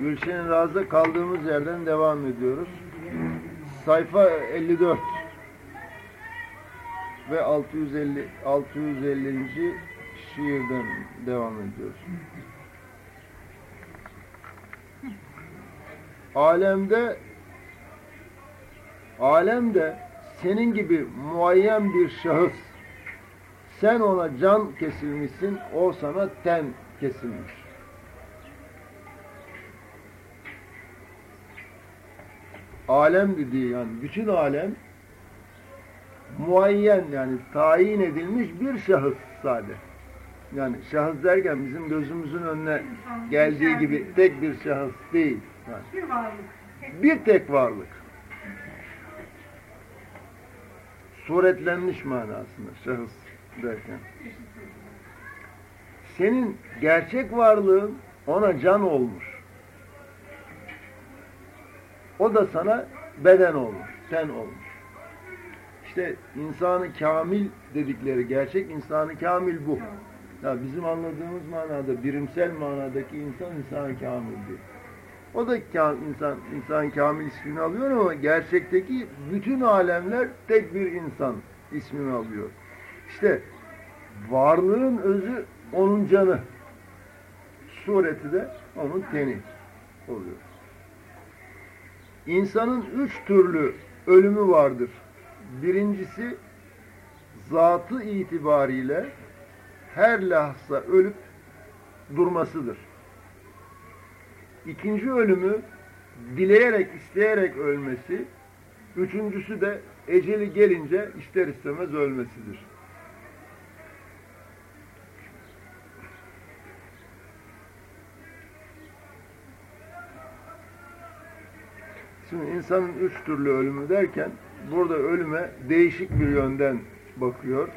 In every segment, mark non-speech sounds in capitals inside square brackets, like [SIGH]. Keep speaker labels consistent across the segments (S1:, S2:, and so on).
S1: Gülşen Raz'da kaldığımız yerden devam ediyoruz. Sayfa 54 ve 650 650. şiirden devam ediyoruz. Alemde alemde senin gibi muayyen bir şahıs sen ona can kesilmişsin, o sana ten kesilmiş. Alem dediği yani bütün alem muayyen yani tayin edilmiş bir şahıs sade. Yani şahıs derken bizim gözümüzün önüne geldiği gibi tek bir şahıs değil. Yani
S2: Bir varlık.
S1: bir tek varlık. Suretlenmiş manasında şahıs derken. Senin gerçek varlığın ona can olmuş. O da sana beden olmuş, ten olmuş. İşte insanı kamil dedikleri gerçek insanı kamil bu. Ya bizim anladığımız manada, birimsel manadaki insan insan kamildir. O da insan insan kamil ismini alıyor ama gerçekteki bütün alemler tek bir insan ismini alıyor. İşte varlığın özü onun canı. Sureti de onun teni oluyor. İnsanın üç türlü ölümü vardır. Birincisi zatı itibariyle her lahza ölüp durmasıdır. İkinci ölümü dileyerek, isteyerek ölmesi. Üçüncüsü de eceli gelince ister istemez ölmesidir. Şimdi insanın üç türlü ölümü derken burada ölüme değişik bir yönden bakıyor.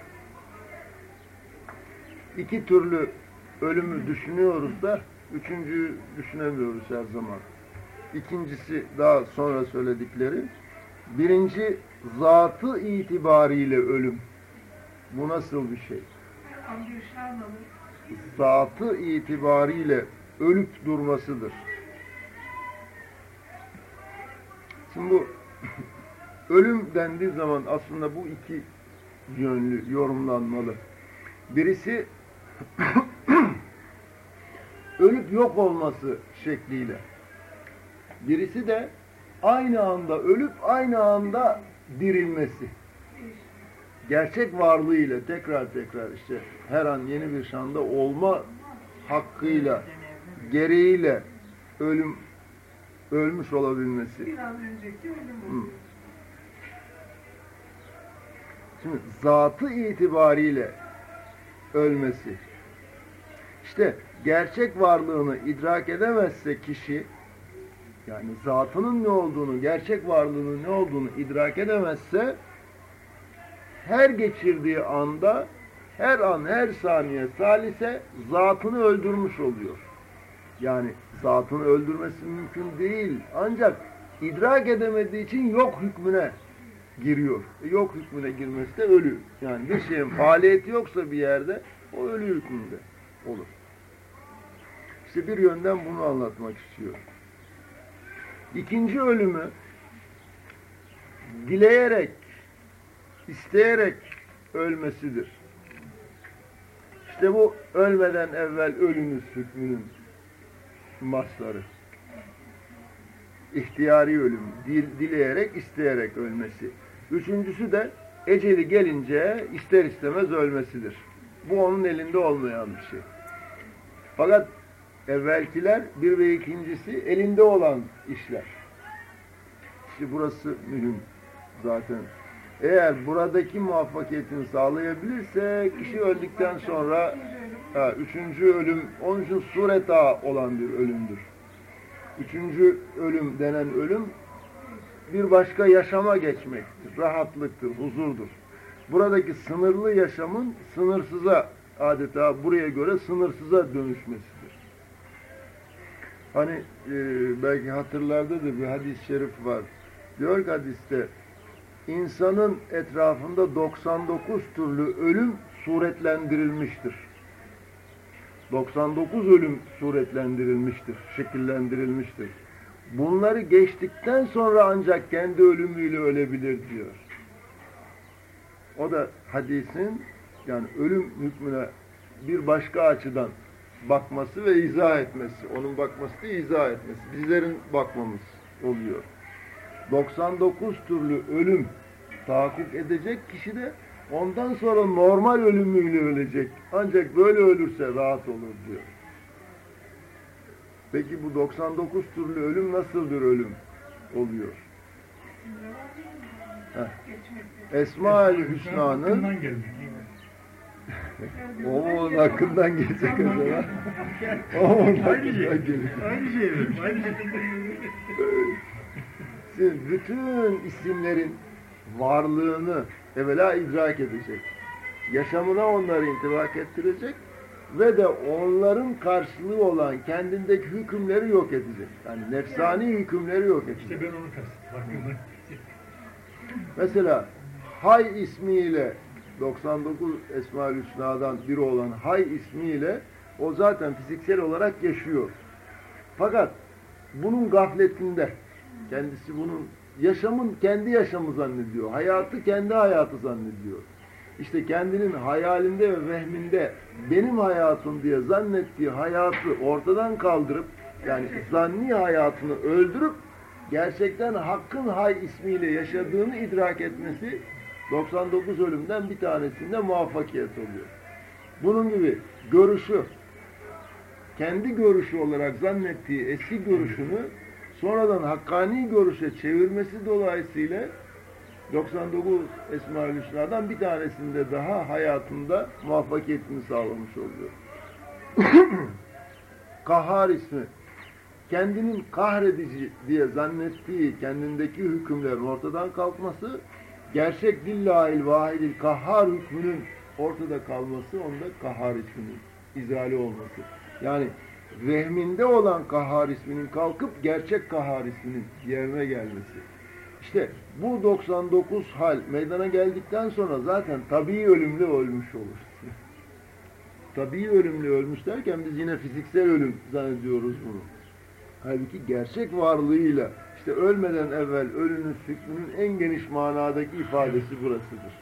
S1: İki türlü ölümü düşünüyoruz da üçüncüyü düşünemiyoruz her zaman. İkincisi daha sonra söyledikleri. Birinci zatı itibariyle ölüm. Bu nasıl bir şey? Zatı itibariyle ölüp durmasıdır. Şimdi bu [COUGHS] ölüm dendiği zaman aslında bu iki yönlü yorumlanmalı. Birisi [COUGHS] ölüp yok olması şekliyle. Birisi de aynı anda ölüp aynı anda dirilmesi. Gerçek varlığıyla tekrar tekrar işte her an yeni bir şanda olma hakkıyla, gereğiyle ölüm ölmüş olabilmesi.
S2: Biraz önceki ölüm oluyor.
S1: Şimdi zatı itibariyle ölmesi. İşte gerçek varlığını idrak edemezse kişi yani zatının ne olduğunu, gerçek varlığının ne olduğunu idrak edemezse her geçirdiği anda her an, her saniye salise zatını öldürmüş oluyor. Yani zatını öldürmesi mümkün değil. Ancak idrak edemediği için yok hükmüne giriyor. E, Yok hükmüne girmesi de ölü. Yani bir şeyin faaliyeti yoksa bir yerde o ölü hükmünde olur. İşte bir yönden bunu anlatmak istiyor. İkinci ölümü dileyerek, isteyerek ölmesidir. İşte bu ölmeden evvel ölünüz hükmünün masları. İhtiyari ölüm, dil, dileyerek, isteyerek ölmesi. Üçüncüsü de eceli gelince ister istemez ölmesidir. Bu onun elinde olmayan bir şey. Fakat evvelkiler bir ve ikincisi elinde olan işler. İşte burası mühim zaten. Eğer buradaki muvaffakiyetini sağlayabilirse kişi öldükten sonra ha, üçüncü ölüm, onun için sureta olan bir ölümdür. Üçüncü ölüm denen ölüm bir başka yaşama geçmektir, rahatlıktır, huzurdur. Buradaki sınırlı yaşamın sınırsıza adeta buraya göre sınırsıza dönüşmesidir. Hani e, belki hatırlarda da bir hadis-i şerif var. Diyor ki hadiste insanın etrafında 99 türlü ölüm suretlendirilmiştir. 99 ölüm suretlendirilmiştir, şekillendirilmiştir. Bunları geçtikten sonra ancak kendi ölümüyle ölebilir diyor. O da hadisin yani ölüm hükmüne bir başka açıdan bakması ve izah etmesi. Onun bakması değil, izah etmesi. Bizlerin bakmamız oluyor. 99 türlü ölüm tahakkuk edecek kişi de ondan sonra normal ölümüyle ölecek. Ancak böyle ölürse rahat olur diyor. Peki bu 99 türlü ölüm nasıl bir ölüm oluyor? Esma-ül Hüsna'nın o onun hakkından geçecek o zaman. O onun hakkından gelecek. [LAUGHS]
S3: Aynı şey mi? Aynı şey.
S1: Siz bütün isimlerin varlığını evvela idrak edecek. Yaşamına onları intibak ettirecek ve de onların karşılığı olan kendindeki hükümleri yok edecek. Yani nefsani hükümleri yok edecek.
S3: İşte ben onu kastettim.
S1: Mesela Hay ismiyle 99 Esma-ül Hüsna'dan biri olan Hay ismiyle o zaten fiziksel olarak yaşıyor. Fakat bunun gafletinde kendisi bunun yaşamın kendi yaşamı zannediyor. Hayatı kendi hayatı zannediyor. İşte kendinin hayalinde ve vehminde benim hayatım diye zannettiği hayatı ortadan kaldırıp yani zanni hayatını öldürüp gerçekten Hakk'ın Hay ismiyle yaşadığını idrak etmesi 99 ölümden bir tanesinde muvaffakiyet oluyor. Bunun gibi görüşü kendi görüşü olarak zannettiği eski görüşünü sonradan hakkani görüşe çevirmesi dolayısıyla 99 Esma-ül Hüsna'dan bir tanesinde daha hayatında muvaffakiyetini sağlamış oluyor. [COUGHS] Kahhar ismi kendinin kahredici diye zannettiği kendindeki hükümlerin ortadan kalkması gerçek dillahil vahidil kahhar hükmünün ortada kalması onda kahhar isminin izali olması. Yani vehminde olan kahhar isminin kalkıp gerçek kahhar isminin yerine gelmesi. İşte bu 99 hal meydana geldikten sonra zaten tabii ölümle ölmüş olur. [LAUGHS] tabii ölümle ölmüş derken biz yine fiziksel ölüm zannediyoruz bunu. Halbuki gerçek varlığıyla işte ölmeden evvel ölünün hükmünün en geniş manadaki ifadesi burasıdır.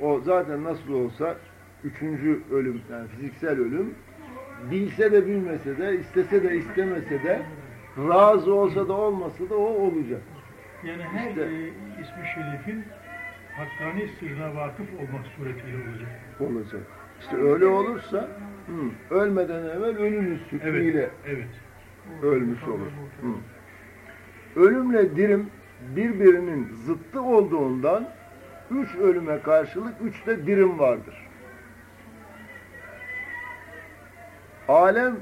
S1: O zaten nasıl olsa üçüncü ölüm yani fiziksel ölüm bilse de bilmese de istese de istemese de razı olsa da olmasa da o olacak.
S3: Yani her
S1: İşte-
S3: e, ismi şerifin hakkani sırrına vakıf olmak suretiyle olacak.
S1: Olacak. İşte öyle olursa hı, ölmeden evvel ölünün hükmüyle
S3: Evet. Evet.
S1: ölmüş olur. Hı. Ölümle dirim birbirinin zıttı olduğundan üç ölüme karşılık üç de dirim vardır. Alem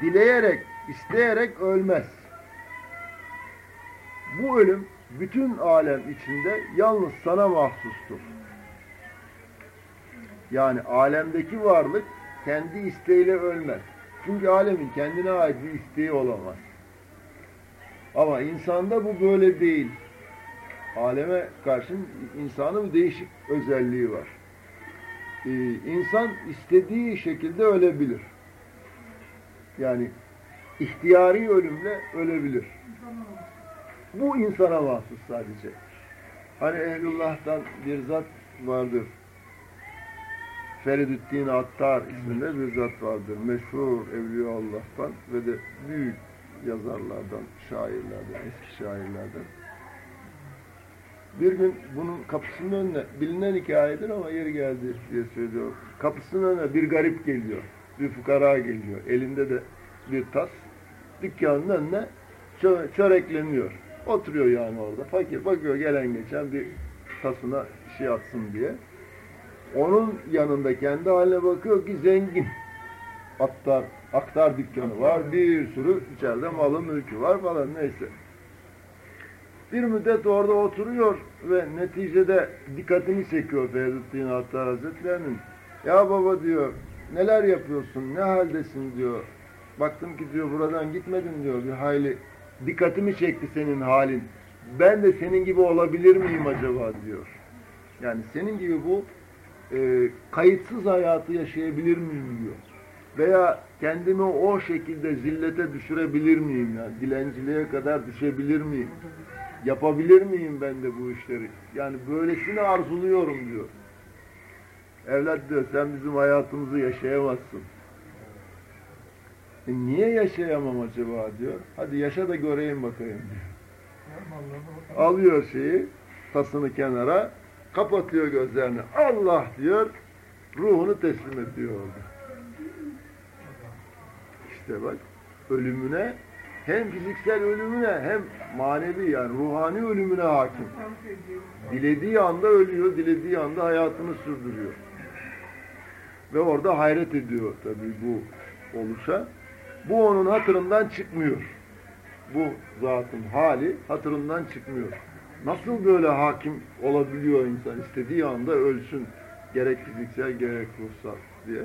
S1: dileyerek, isteyerek ölmez. Bu ölüm bütün alem içinde yalnız sana mahsustur. Yani alemdeki varlık kendi isteğiyle ölmez. Çünkü alemin kendine ait bir isteği olamaz. Ama insanda bu böyle değil. Aleme karşı insanın değişik özelliği var. Ee, insan istediği şekilde ölebilir. Yani ihtiyari ölümle ölebilir. Bu insana mahsus sadece. Hani Ehlullah'tan bir zat vardır. Feridüddin Attar isminde bir zat vardır. Meşhur Evliya Allah'tan ve de büyük yazarlardan, şairlerden, eski şairlerden. Bir gün bunun kapısının önüne, bilinen hikayedir ama yeri geldi diye söylüyor. Kapısının önüne bir garip geliyor. Bir fukara geliyor. Elinde de bir tas. Dükkanın önüne çö çörekleniyor. Oturuyor yani orada. Fakir bakıyor gelen geçen bir tasına şey atsın diye. Onun yanında kendi haline bakıyor ki zengin. Aktar, aktar dükkanı var. Bir sürü içeride malı mülkü var falan neyse. Bir müddet orada oturuyor ve neticede dikkatini çekiyor Attar Hazretlerinin. Ya baba diyor neler yapıyorsun, ne haldesin diyor. Baktım ki diyor buradan gitmedin diyor bir hayli dikkatimi çekti senin halin. Ben de senin gibi olabilir miyim acaba diyor. Yani senin gibi bu e, kayıtsız hayatı yaşayabilir miyim diyor. Veya kendimi o şekilde zillete düşürebilir miyim yani dilenciliğe kadar düşebilir miyim? Yapabilir miyim ben de bu işleri? Yani böylesini arzuluyorum diyor. Evlat diyor sen bizim hayatımızı yaşayamazsın. E niye yaşayamam acaba diyor. Hadi yaşa da göreyim bakayım diyor. Alıyor şeyi, tasını kenara, kapatıyor gözlerini. Allah diyor, ruhunu teslim ediyor orada. İşte bak, ölümüne, hem fiziksel ölümüne hem manevi yani ruhani ölümüne hakim. Dilediği anda ölüyor, dilediği anda hayatını sürdürüyor. Ve orada hayret ediyor tabii bu oluşa. Bu onun hatırından çıkmıyor. Bu zatın hali hatırından çıkmıyor. Nasıl böyle hakim olabiliyor insan istediği anda ölsün gerek fiziksel gerek ruhsal diye.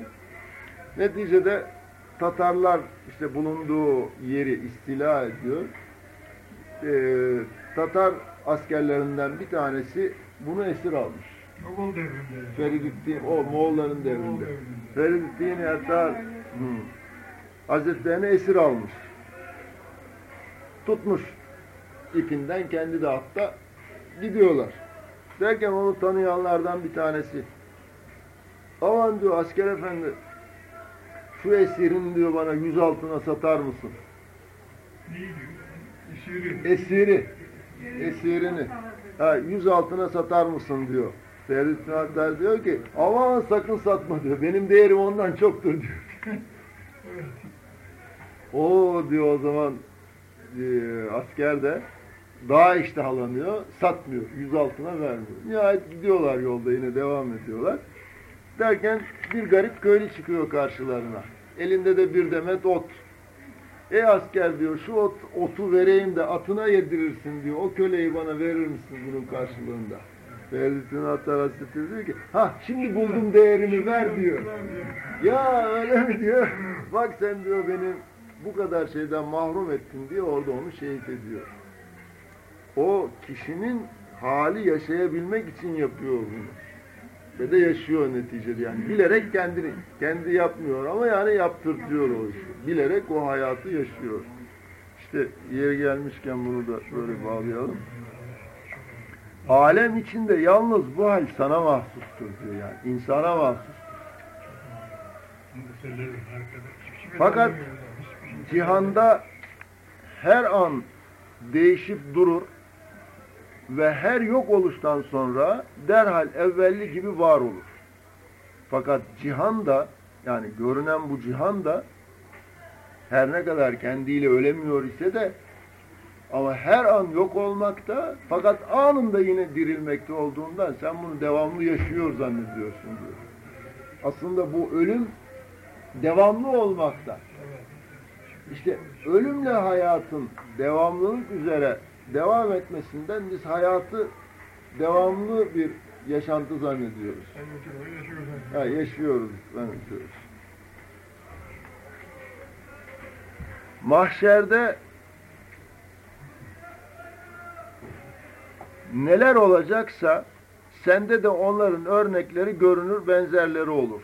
S1: Neticede Tatarlar işte bulunduğu yeri istila ediyor. Ee, Tatar askerlerinden bir tanesi bunu esir almış.
S3: Moğol devrinde.
S1: Feridüddin, o Moğolların devrinde. Feridüddin Ertar hı, Hazretlerini esir almış. Tutmuş ipinden kendi de hatta gidiyorlar. Derken onu tanıyanlardan bir tanesi aman diyor asker efendi şu esirin diyor bana yüz altına satar mısın? Esiri. Esirini. Ha, yüz altına satar mısın diyor. Feridüddin Ertar diyor ki aman sakın satma diyor. Benim değerim ondan çoktur diyor. [LAUGHS] O diyor o zaman e, asker de daha iştahlanıyor, satmıyor, yüz altına vermiyor. Nihayet gidiyorlar yolda yine devam ediyorlar. Derken bir garip köylü çıkıyor karşılarına. Elinde de bir demet ot. Ey asker diyor şu ot, otu vereyim de atına yedirirsin diyor. O köleyi bana verir misin bunun karşılığında? Feridüddin Attar Hazretleri diyor ki ha şimdi buldum değerini ver diyor. Ya öyle mi diyor. Bak sen diyor benim bu kadar şeyden mahrum ettin diye orada onu şehit ediyor. O kişinin hali yaşayabilmek için yapıyor bunu. De yaşıyor neticede yani. Bilerek kendini, kendi yapmıyor ama yani yaptırtıyor o işi. Bilerek o hayatı yaşıyor. İşte yeri gelmişken bunu da böyle bağlayalım. Alem içinde yalnız bu hal sana mahsustur diyor yani. İnsana mahsus. Fakat cihanda her an değişip durur ve her yok oluştan sonra derhal evvelli gibi var olur. Fakat cihanda yani görünen bu cihanda her ne kadar kendiyle ölemiyor ise de ama her an yok olmakta fakat anında yine dirilmekte olduğundan sen bunu devamlı yaşıyor zannediyorsun diyor. Aslında bu ölüm devamlı olmakta. İşte ölümle hayatın devamlılık üzere devam etmesinden biz hayatı devamlı bir yaşantı zannediyoruz. Ha, yaşıyoruz zannediyoruz. Mahşerde neler olacaksa sende de onların örnekleri görünür, benzerleri olur.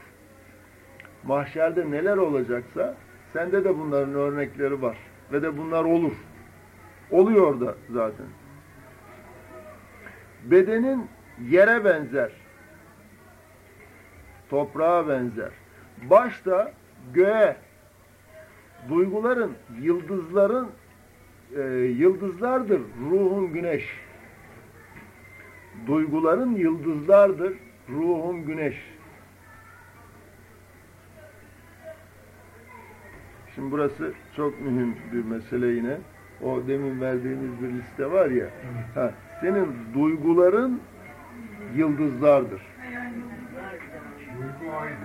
S1: Mahşerde neler olacaksa sende de bunların örnekleri var ve de bunlar olur. Oluyor da zaten. Bedenin yere benzer. Toprağa benzer. Başta göğe, duyguların, yıldızların, e, yıldızlardır ruhun güneş. Duyguların yıldızlardır ruhun güneş. Şimdi burası çok mühim bir mesele yine. O demin verdiğimiz bir liste var ya. Ha, senin duyguların yıldızlardır.
S3: Duygu aydı.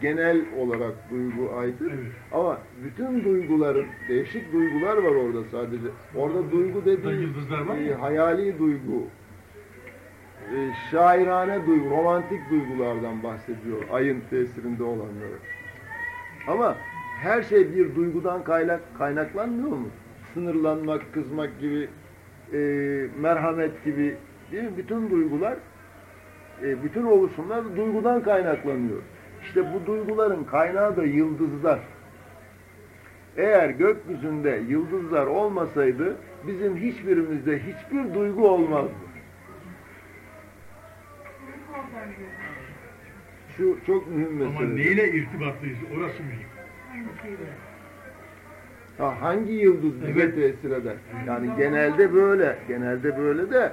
S1: Genel olarak duygu aydır.
S3: Evet.
S1: Ama bütün duyguların, değişik duygular var orada sadece. Orada duygu
S3: Burada
S1: dediği
S3: yıldızlar var
S1: e, hayali duygu, e, şairane duygu, romantik duygulardan bahsediyor. Ayın tesirinde olanları. Ama her şey bir duygudan kaynak, kaynaklanmıyor mu? Sınırlanmak, kızmak gibi, e, merhamet gibi değil mi? Bütün duygular e, bütün oluşumlar duygudan kaynaklanıyor. İşte bu duyguların kaynağı da yıldızlar. Eğer gökyüzünde yıldızlar olmasaydı bizim hiçbirimizde hiçbir duygu olmazdı. Şu çok mühim
S3: Ama
S1: mesele.
S3: neyle irtibatlıyız orası mühim.
S1: Ha, hangi yıldız bize
S3: Evet.
S1: tesir eder? Yani genelde böyle, genelde böyle de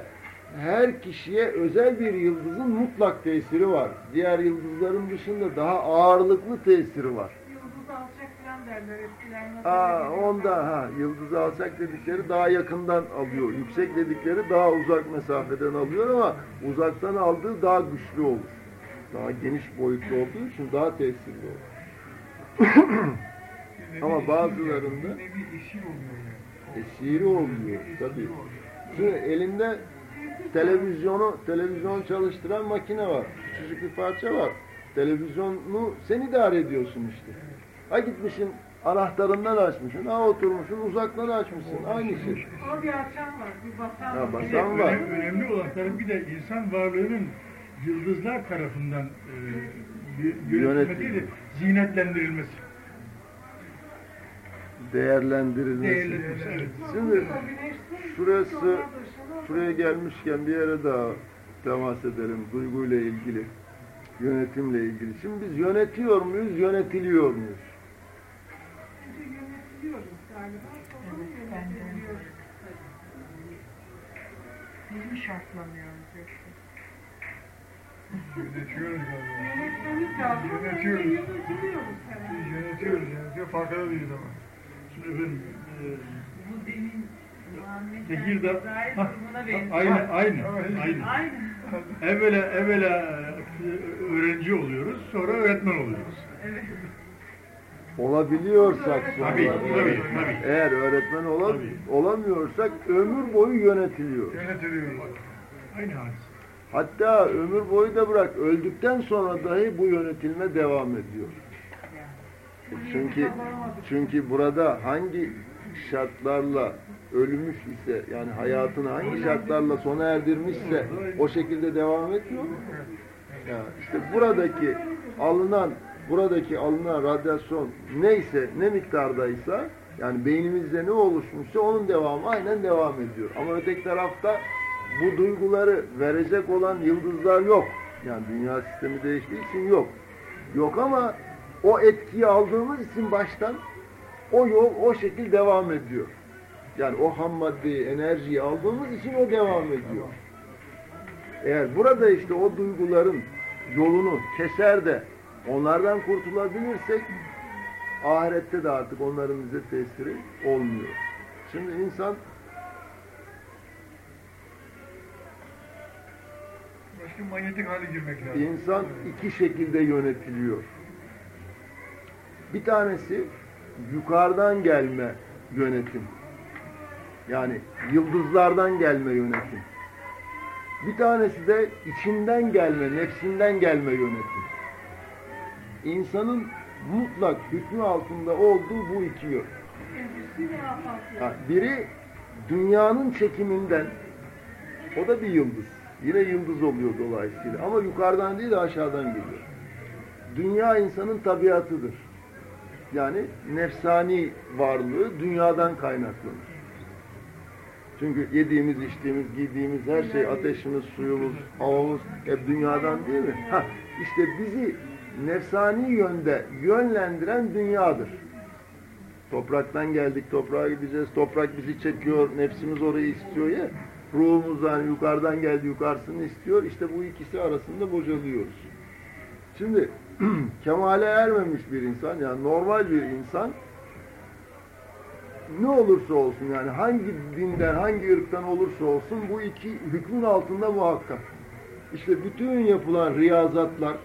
S1: her kişiye özel bir yıldızın mutlak tesiri var. Diğer yıldızların dışında daha ağırlıklı tesiri var.
S2: Yıldız alacak falan derler eskiden. Nasıl
S1: Aa, onda ha yıldızı alçak dedikleri daha yakından alıyor. Yüksek dedikleri daha uzak mesafeden alıyor ama uzaktan aldığı daha güçlü olur. Daha geniş boyutlu olduğu için daha tesirli olur. [LAUGHS] Ama bazılarında
S3: bir işi oluyor
S1: tabii. Şimdi elinde televizyonu televizyon çalıştıran makine var. Küçücük bir parça var. Televizyonu sen idare ediyorsun işte. Ha gitmişsin anahtarından açmışsın. Ha oturmuşsun uzaktan açmışsın. Aynı şey.
S2: Ama bir açan var, bir basan
S1: Ha,
S2: var.
S1: basan
S3: Bir de
S1: var.
S3: önem- önemli olan tabii bir de insan varlığının yıldızlar tarafından e, Yönetilmesi. Zinetlendirilmesi.
S1: Değerlendirilmesi.
S3: Değerlendirilmesi, evet.
S1: Şimdi şurası- şuraya gelmişken bir yere daha temas edelim. Duyguyla ilgili. Yönetimle ilgili. Şimdi biz yönetiyor muyuz, yönetiliyor muyuz?
S2: Yönetiliyoruz galiba. Sonra yönetiliyoruz.
S4: Biz mi şartlanıyoruz yoksa?
S3: Yönetiyoruz galiba.
S2: Yönetmemiz lazım. ama
S3: Yönetiyoruz.
S2: önce Yönetiliyoruz herhalde.
S3: Biz yönetiyoruz. Farkında değiliz ama. Şimdi efendim, e,
S4: Bu demin Muhammed
S3: Tekirdağ, Ha,
S4: durumuna benziyor.
S3: aynı, aynı, aynı.
S4: Aynı.
S3: Evvela, evvela e, öğrenci oluyoruz, sonra öğretmen oluyoruz.
S4: Evet.
S1: Olabiliyorsak sonra,
S3: Tabii, tabii, tabii.
S1: eğer öğretmen ola-
S3: Tabii.
S1: olamıyorsak ömür boyu yönetiliyor.
S3: Yönetiliyoruz. Aynı hadis.
S1: Hatta ömür boyu da bırak öldükten sonra dahi bu yönetilme devam ediyor. Çünkü çünkü burada hangi şartlarla ölmüş ise yani hayatını hangi şartlarla sona erdirmişse o şekilde devam etmiyor mu? Ya işte buradaki alınan buradaki alınan radyasyon neyse ne miktardaysa yani beynimizde ne oluşmuşsa onun devamı aynen devam ediyor. Ama öteki tarafta bu duyguları verecek olan yıldızlar yok. Yani dünya sistemi değiştiği için yok. Yok ama o etkiyi aldığımız için baştan o yol o şekil devam ediyor. Yani o ham maddeyi, enerjiyi aldığımız için o devam ediyor. Eğer burada işte o duyguların yolunu keser de onlardan kurtulabilirsek ahirette de artık onların bize tesiri olmuyor. Şimdi insan
S3: Başka manyetik hale girmek lazım.
S1: İnsan iki şekilde yönetiliyor. Bir tanesi yukarıdan gelme yönetim. Yani yıldızlardan gelme yönetim. Bir tanesi de içinden gelme, nefsinden gelme yönetim. İnsanın mutlak hükmü altında olduğu bu iki yön. Biri dünyanın çekiminden, o da bir yıldız. Yine yıldız oluyor dolayısıyla. Ama yukarıdan değil de aşağıdan geliyor. Dünya insanın tabiatıdır. Yani nefsani varlığı dünyadan kaynaklanır. Çünkü yediğimiz, içtiğimiz, giydiğimiz her şey, ateşimiz, suyumuz, havamız hep dünyadan değil mi? Ha, işte bizi nefsani yönde yönlendiren dünyadır. Topraktan geldik, toprağa gideceğiz. Toprak bizi çekiyor, nefsimiz orayı istiyor ya. Ruhumuzdan yukarıdan geldi, yukarısını istiyor. İşte bu ikisi arasında bocalıyoruz. Şimdi [CLEARS THROAT] kemale ermemiş bir insan, yani normal bir insan ne olursa olsun yani hangi dinden, hangi ırktan olursa olsun bu iki hükmün altında muhakkak. İşte bütün yapılan riyazatlar,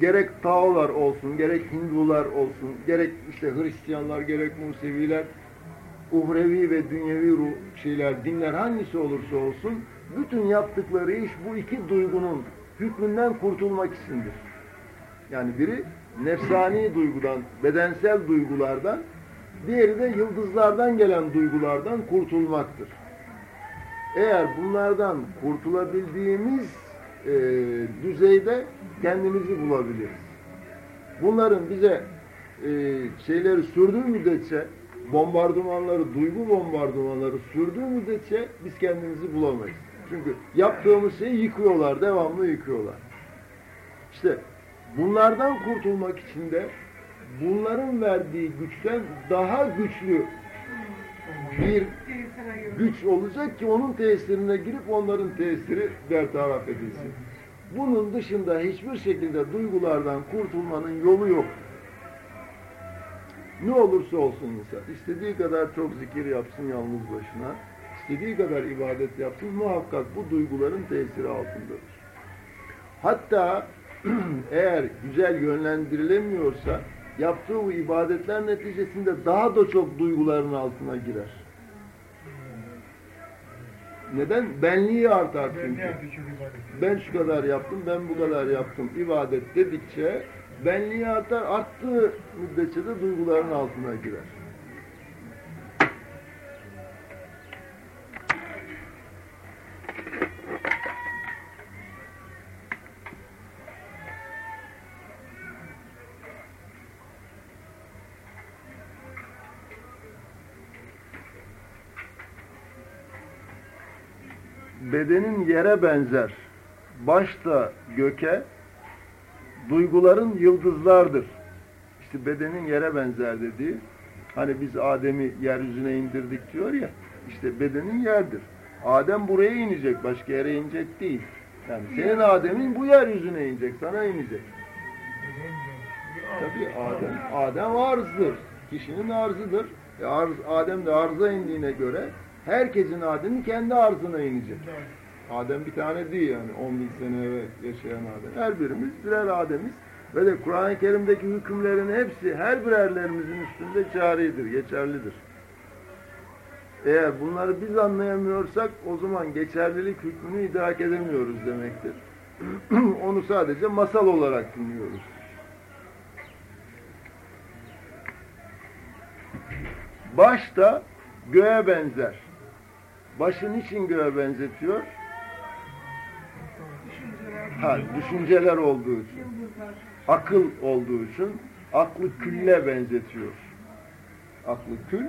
S1: gerek Taolar olsun, gerek Hindular olsun, gerek işte Hristiyanlar, gerek Museviler, uhrevi ve dünyevi şeyler, dinler hangisi olursa olsun, bütün yaptıkları iş bu iki duygunun hükmünden kurtulmak içindir. Yani biri nefsani duygudan, bedensel duygulardan, diğeri de yıldızlardan gelen duygulardan kurtulmaktır. Eğer bunlardan kurtulabildiğimiz e, düzeyde kendimizi bulabiliriz. Bunların bize e, şeyleri sürdüğü müddetçe, bombardımanları, duygu bombardımanları sürdüğü müddetçe biz kendimizi bulamayız. Çünkü yaptığımız şeyi yıkıyorlar, devamlı yıkıyorlar. İşte bunlardan kurtulmak için de bunların verdiği güçten daha güçlü bir güç olacak ki onun tesirine girip onların tesiri bertaraf edilsin. Bunun dışında hiçbir şekilde duygulardan kurtulmanın yolu yok. Ne olursa olsun insan, istediği kadar çok zikir yapsın yalnız başına, istediği kadar ibadet yapsın, muhakkak bu duyguların tesiri altındadır. Hatta [CLEARS THROAT] eğer güzel yönlendirilemiyorsa, yaptığı bu ibadetler neticesinde daha da çok duyguların altına girer. Neden? Benliği artar çünkü. Ben şu kadar yaptım, ben bu kadar yaptım. İbadet dedikçe benliği artar, arttığı müddetçe de duyguların altına girer. bedenin yere benzer, baş da göke, duyguların yıldızlardır. İşte bedenin yere benzer dediği, hani biz Adem'i yeryüzüne indirdik diyor ya, işte bedenin yerdir. Adem buraya inecek, başka yere inecek değil. Yani senin Adem'in bu yeryüzüne inecek, sana inecek. Tabii Adem, Adem arzdır. Kişinin arzıdır. E arz, Adem de arza indiğine göre herkesin Adem'i kendi arzına inecek. Adem bir tane değil yani 10 bin sene evvel yaşayan Adem. Her birimiz birer Adem'iz. Ve de Kur'an-ı Kerim'deki hükümlerin hepsi her birerlerimizin üstünde caridir, geçerlidir. Eğer bunları biz anlayamıyorsak o zaman geçerlilik hükmünü idrak edemiyoruz demektir. [CLEARS THROAT] Onu sadece masal olarak dinliyoruz. Baş da göğe benzer. Başı niçin göğe benzetiyor? Ha, düşünceler olduğu için. Akıl olduğu için aklı külle benzetiyor. Aklı kül,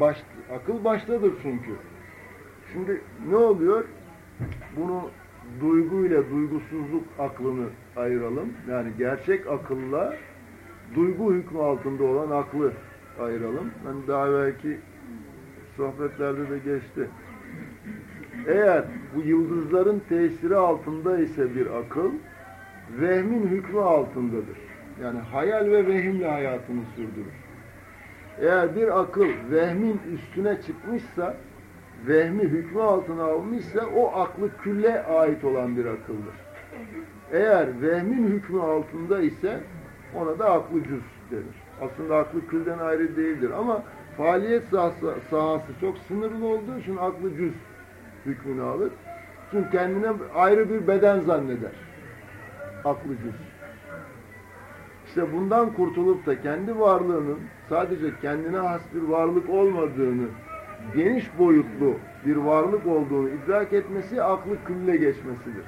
S1: baş, akıl baştadır çünkü. Şimdi ne oluyor? Bunu duyguyla duygusuzluk aklını ayıralım. Yani gerçek akılla duygu hükmü altında olan aklı ayıralım. Ben daha belki sohbetlerde de geçti. Eğer bu yıldızların tesiri altında ise bir akıl, vehmin hükmü altındadır. Yani hayal ve vehimle hayatını sürdürür. Eğer bir akıl vehmin üstüne çıkmışsa, vehmi hükmü altına almışsa o aklı külle ait olan bir akıldır. Eğer vehmin hükmü altında ise ona da aklı cüz denir. Aslında aklı külden ayrı değildir ama faaliyet sahası, sahası çok sınırlı olduğu için aklı cüz hükmünü alır. Çünkü kendine ayrı bir beden zanneder. Aklı cüz. İşte bundan kurtulup da kendi varlığının sadece kendine has bir varlık olmadığını, geniş boyutlu bir varlık olduğunu idrak etmesi aklı külle geçmesidir.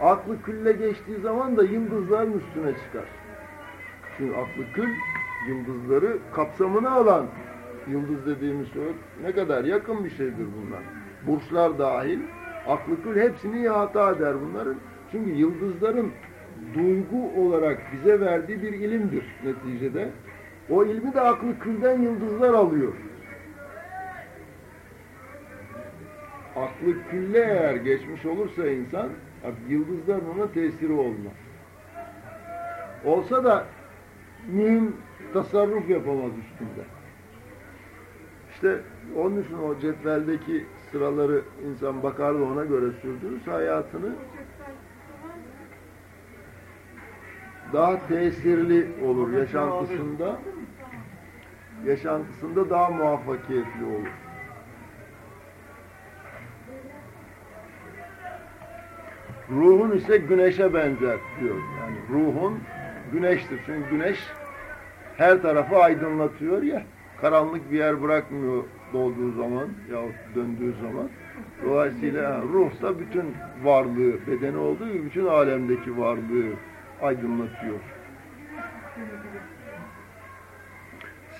S1: Aklı külle geçtiği zaman da yıldızların üstüne çıkar. Çünkü aklı kül yıldızları kapsamına alan yıldız dediğimiz şey ne kadar yakın bir şeydir bunlar. Burçlar dahil aklı kül hepsini ihata eder bunların. Çünkü yıldızların duygu olarak bize verdiği bir ilimdir neticede. O ilmi de aklı külden yıldızlar alıyor. Aklı külle eğer geçmiş olursa insan, yıldızların ona tesiri olmaz. Olsa da mühim tasarruf yapamaz üstünde. İşte onun için o cetveldeki sıraları insan bakar da ona göre sürdürürse hayatını daha tesirli olur yaşantısında yaşantısında daha muvaffakiyetli olur. Ruhun ise güneşe benzer diyor. Yani ruhun güneştir. Çünkü güneş her tarafı aydınlatıyor ya. Karanlık bir yer bırakmıyor doğduğu zaman ya döndüğü zaman. Dolayısıyla ruh da bütün varlığı, bedeni olduğu gibi bütün alemdeki varlığı aydınlatıyor.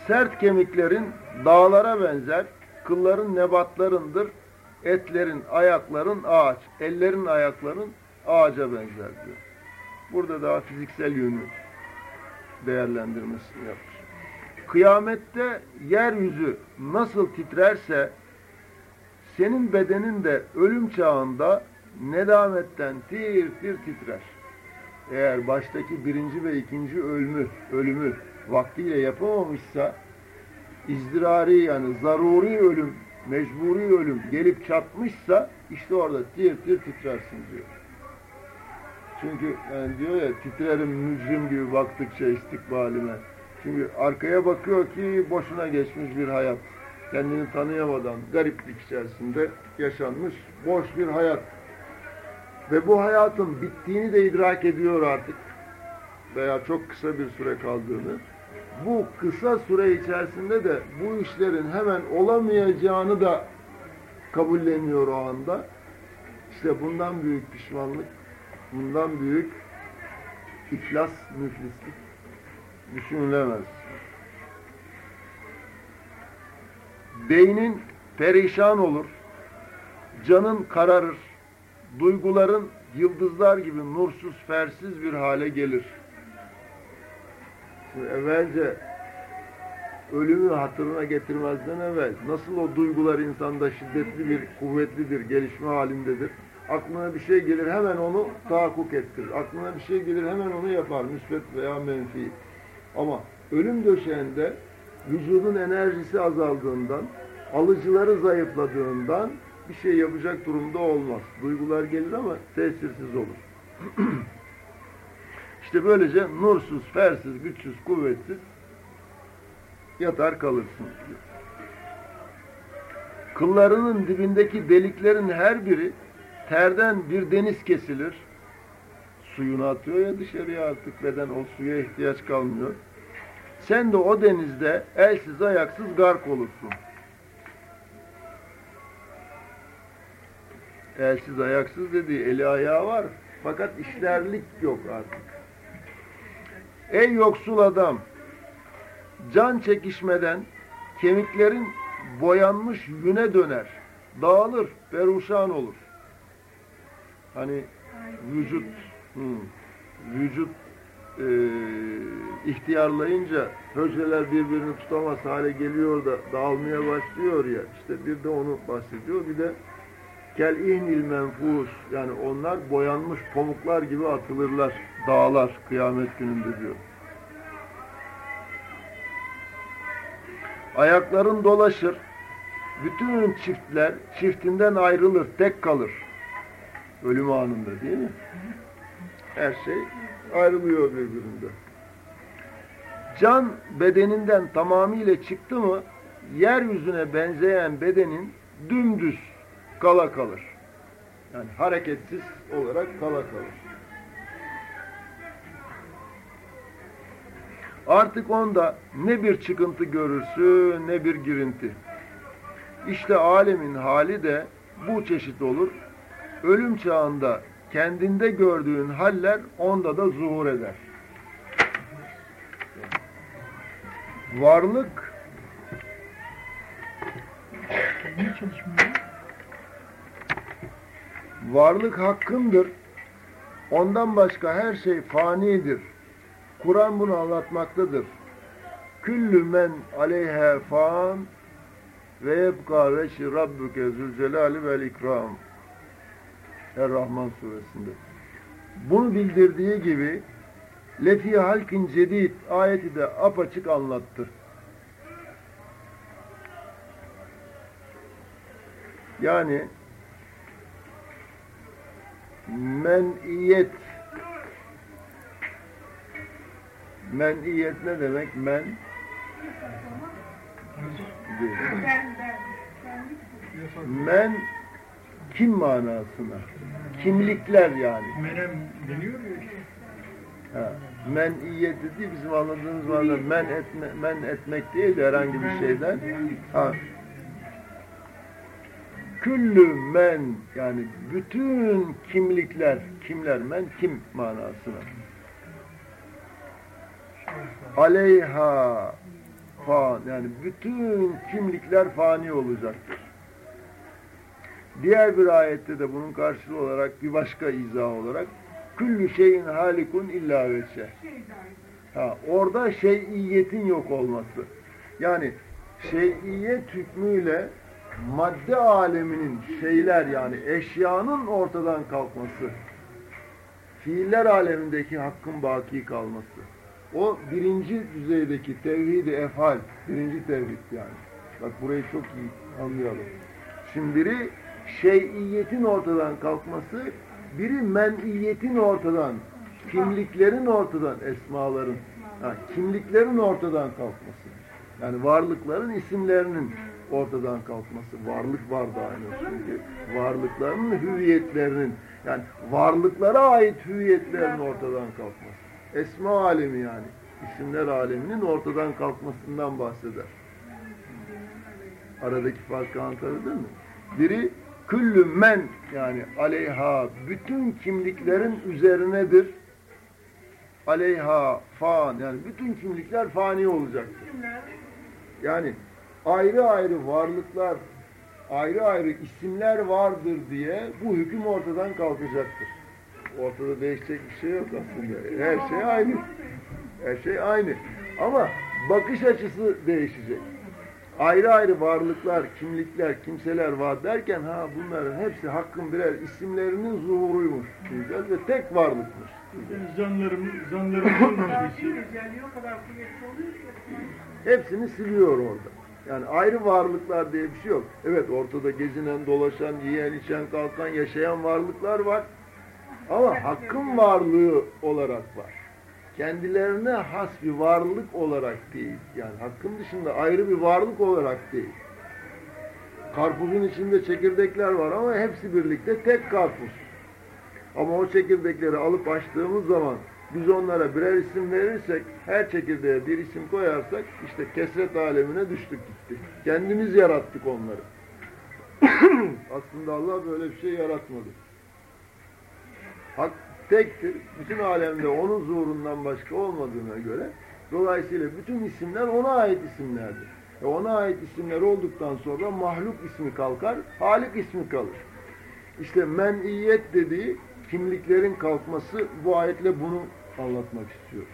S1: Sert kemiklerin dağlara benzer, kılların nebatlarındır, etlerin, ayakların ağaç, ellerin, ayakların ağaca benzer diyor. Burada daha fiziksel yönü değerlendirmesini yapmış. Kıyamette yeryüzü nasıl titrerse senin bedenin de ölüm çağında nedametten tir tir titrer. Eğer baştaki birinci ve ikinci ölümü, ölümü vaktiyle yapamamışsa izdirari yani zaruri ölüm, mecburi ölüm gelip çatmışsa işte orada tir tir titrersin diyor. Çünkü yani diyor ya titrerim mücrim gibi baktıkça istikbalime. Çünkü arkaya bakıyor ki boşuna geçmiş bir hayat. Kendini tanıyamadan gariplik içerisinde yaşanmış boş bir hayat. Ve bu hayatın bittiğini de idrak ediyor artık. Veya çok kısa bir süre kaldığını. Bu kısa süre içerisinde de bu işlerin hemen olamayacağını da kabulleniyor o anda. İşte bundan büyük pişmanlık, bundan büyük iflas, müflislik düşünülemez. Beynin perişan olur, canın kararır, duyguların yıldızlar gibi nursuz, fersiz bir hale gelir. Şimdi evvelce ölümü hatırına getirmezden evvel nasıl o duygular insanda şiddetli bir, kuvvetli bir gelişme halindedir. Aklına bir şey gelir hemen onu tahakkuk ettirir. Aklına bir şey gelir hemen onu yapar, müsbet veya menfi. Ama ölüm döşeğinde vücudun enerjisi azaldığından, alıcıları zayıfladığından bir şey yapacak durumda olmaz. Duygular gelir ama tesirsiz olur. [CLEARS THROAT] işte böylece nursuz, fersiz, güçsüz, kuvvetsiz yatar kalırsın. Kıllarının dibindeki deliklerin her biri terden bir deniz kesilir. Suyunu atıyor ya dışarıya artık beden o suya ihtiyaç kalmıyor. Sen de o denizde elsiz ayaksız gark olursun. Elsiz ayaksız dediği eli ayağı var fakat işlerlik yok artık. Ey yoksul adam! Can çekişmeden kemiklerin boyanmış yüne döner. Dağılır, peruşan olur. Hani vücut hı, vücut e, ihtiyarlayınca hücreler birbirini tutamaz hale geliyor da dağılmaya başlıyor ya. İşte bir de onu bahsediyor. Bir de kel ihnil menfus yani onlar boyanmış pamuklar gibi atılırlar. Dağlar kıyamet gününde diyor. Ayakların dolaşır. Bütün çiftler çiftinden ayrılır, tek kalır. Ölüm anında değil mi? Her şey ayrılıyor birbirinden. Can bedeninden tamamıyla çıktı mı yeryüzüne benzeyen bedenin dümdüz kala kalır. Yani hareketsiz olarak kala kalır. Artık onda ne bir çıkıntı görürsün ne bir girinti. İşte alemin hali de bu çeşit olur. Ölüm çağında kendinde gördüğün haller onda da zuhur eder. Varlık varlık hakkındır. Ondan başka her şey fanidir. Kur'an bunu anlatmaktadır. Küllü men aleyhe fan ve yebka veşi rabbuke zülcelali vel ikram. Er-Rahman suresinde. Bunu bildirdiği gibi lefi halkin cedid ayeti de apaçık anlattı. Yani meniyet meniyet ne demek? Men. Men kim manasına? Kimlikler yani.
S3: Menem deniyor işte.
S1: Ha. Meniyet dediği bizim anladığımız manada men, etme, men etmek değil de herhangi bir şeyden. Ha. küllü men yani bütün kimlikler, kimler men kim manasına. Aleyha fan yani bütün kimlikler fani olacaktır. Diğer bir ayette de bunun karşılığı olarak bir başka izah olarak küllü şeyin halikun illa veçe. Ha, orada şeyiyetin yok olması. Yani şeyiyet hükmüyle madde aleminin şeyler yani eşyanın ortadan kalkması. Fiiller alemindeki hakkın baki kalması. O birinci düzeydeki tevhid-i efhal, birinci tevhid yani. Bak burayı çok iyi anlayalım. Şimdi biri şeyiyetin ortadan kalkması, biri meniyetin ortadan, kimliklerin ortadan, esmaların, ha, kimliklerin ortadan kalkması. Yani varlıkların isimlerinin ortadan kalkması. Varlık var da aynı çünkü. Varlıkların hüviyetlerinin, yani varlıklara ait hüviyetlerin ortadan kalkması. Esma alemi yani. isimler aleminin ortadan kalkmasından bahseder. Aradaki farkı anlatabildim mi? Biri küllü men yani aleyha bütün kimliklerin üzerinedir. Aleyha fan yani bütün kimlikler fani olacaktır. Yani ayrı ayrı varlıklar, ayrı ayrı isimler vardır diye bu hüküm ortadan kalkacaktır. Ortada değişecek bir şey yok aslında. Her şey aynı. Her şey aynı. Ama bakış açısı değişecek. Ayrı ayrı varlıklar, kimlikler, kimseler var derken ha bunların hepsi hakkın birer isimlerinin zuhuruymuş diyeceğiz ve tek varlıkmış.
S3: Zanlarım, zanlarımın nefisi.
S2: Geliyor o kadar kuvvetli oluyor ki.
S1: Hepsini siliyor orada. Yani ayrı varlıklar diye bir şey yok. Evet ortada gezinen, dolaşan, yiyen, içen, kalkan, yaşayan varlıklar var. Ama hakkın varlığı olarak var. Kendilerine has bir varlık olarak değil. Yani hakkın dışında ayrı bir varlık olarak değil. Karpuzun içinde çekirdekler var ama hepsi birlikte tek karpuz. Ama o çekirdekleri alıp açtığımız zaman biz onlara birer isim verirsek, her çekirdeğe bir isim koyarsak işte kesret alemine düştük gittik. Kendimiz yarattık onları. [COUGHS] Aslında Allah böyle bir şey yaratmadı. Hak tektir. Bütün alemde onun zuhurundan başka olmadığına göre dolayısıyla bütün isimler ona ait isimlerdir. E ona ait isimler olduktan sonra mahluk ismi kalkar, halik ismi kalır. İşte meniyet dediği kimliklerin kalkması bu ayetle bunu anlatmak istiyor.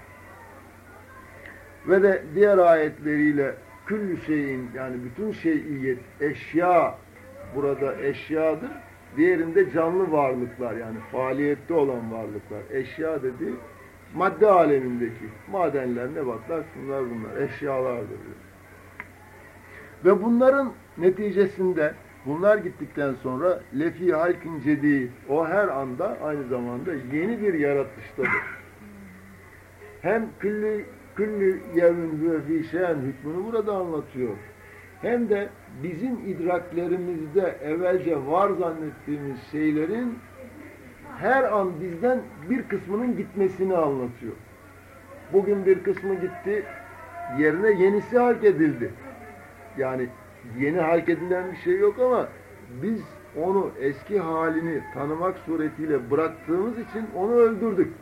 S1: Ve de diğer ayetleriyle küllü şeyin yani bütün şeyiyet eşya burada eşyadır. Diğerinde canlı varlıklar yani faaliyette olan varlıklar. Eşya dedi madde alemindeki madenler ne baklar şunlar bunlar eşyalardır diyor. Ve bunların neticesinde bunlar gittikten sonra lefi halkin cedi o her anda aynı zamanda yeni bir yaratıştadır. Hem küllü küllü yevmin ve fi şeyen hükmünü burada anlatıyor. Hem de bizim idraklerimizde evvelce var zannettiğimiz şeylerin her an bizden bir kısmının gitmesini anlatıyor. Bugün bir kısmı gitti, yerine yenisi halk edildi. Yani yeni halk edilen bir şey yok ama biz onu eski halini tanımak suretiyle bıraktığımız için onu öldürdük.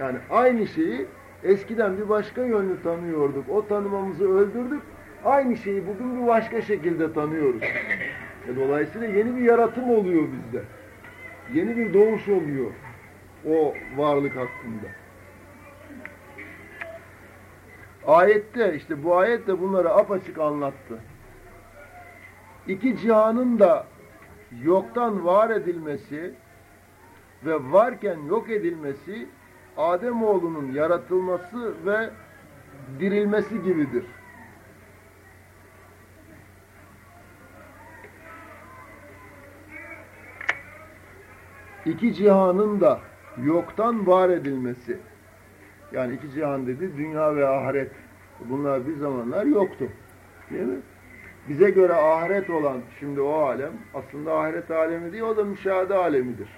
S1: Yani aynı şeyi eskiden bir başka yönlü tanıyorduk. O tanımamızı öldürdük. Aynı şeyi bugün bir başka şekilde tanıyoruz. E dolayısıyla yeni bir yaratım oluyor bizde. Yeni bir doğuş oluyor o varlık hakkında. Ayette işte bu ayet de bunları apaçık anlattı. İki cihanın da yoktan var edilmesi ve varken yok edilmesi Ademoğlunun yaratılması ve dirilmesi gibidir. İki cihanın da yoktan var edilmesi. Yani iki cihan dedi, dünya ve ahiret. Bunlar bir zamanlar yoktu. Değil mi? Bize göre ahiret olan şimdi o alem, aslında ahiret alemi değil, o da müşahede alemidir.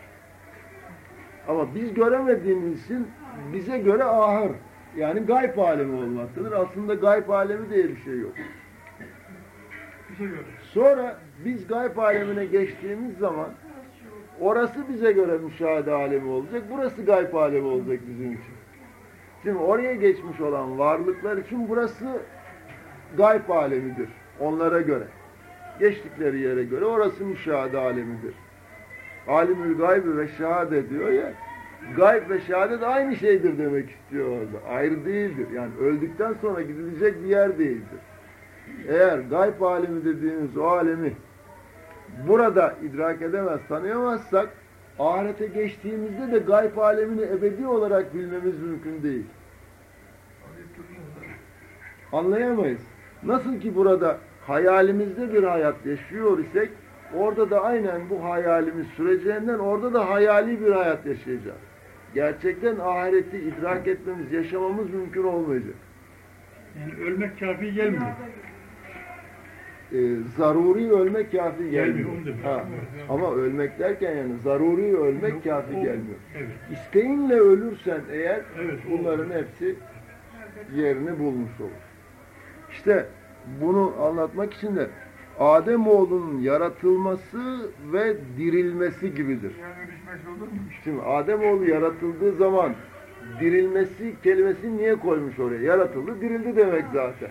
S1: Ama biz göremediğimiz için bize göre ahır, yani gayb alemi olmaktadır. Aslında gayb alemi diye bir şey yok.
S3: göre.
S1: Sonra biz gayb alemine geçtiğimiz zaman orası bize göre müşahede alemi olacak. Burası gayb alemi olacak bizim için. Şimdi oraya geçmiş olan varlıklar için burası gayb alemidir. Onlara göre. Geçtikleri yere göre orası müşahede alemidir. Alimül gaybı ve şehadet diyor ya. Gayb ve şehadet aynı şeydir demek istiyor orada. Ayrı değildir. Yani öldükten sonra gidilecek bir yer değildir. Eğer gayb alemi dediğimiz o alemi burada idrak edemez, tanıyamazsak ahirete geçtiğimizde de gayb alemini ebedi olarak bilmemiz mümkün değil. Anlayamayız. Nasıl ki burada hayalimizde bir hayat yaşıyor isek orada da aynen bu hayalimiz süreceğinden orada da hayali bir hayat yaşayacağız. Gerçekten ahireti idrak etmemiz, yaşamamız mümkün olmayacak.
S3: Yani ölmek kafi gelmiyor.
S1: E, zaruri ölmek kafi gelmiyor. Ha. Ama ölmek derken yani zaruri ölmek
S3: Yok,
S1: kafi
S3: o-
S1: gelmiyor.
S3: Evet.
S1: İsteğinle ölürsen eğer
S3: Evet,
S1: bunların hepsi yerini bulmuş olur. İşte bunu anlatmak için de Ademoğlunun yaratılması ve dirilmesi gibidir.
S3: Yani ölüşmesi olur mu?
S1: Şimdi Ademoğlu yaratıldığı zaman dirilmesi kelimesini niye koymuş oraya? Yaratıldı, dirildi demek zaten.